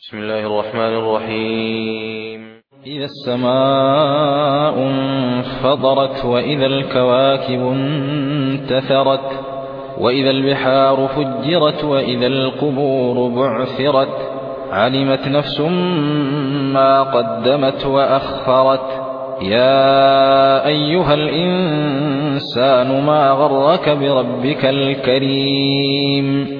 بسم الله الرحمن الرحيم. إذا السماء انفطرت وإذا الكواكب انتثرت وإذا البحار فجرت وإذا القبور بعثرت علمت نفس ما قدمت وأخرت يا أيها الإنسان ما غرك بربك الكريم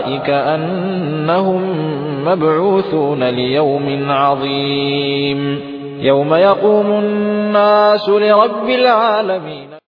أولئك أنهم مبعوثون ليوم عظيم يوم يقوم الناس لرب العالمين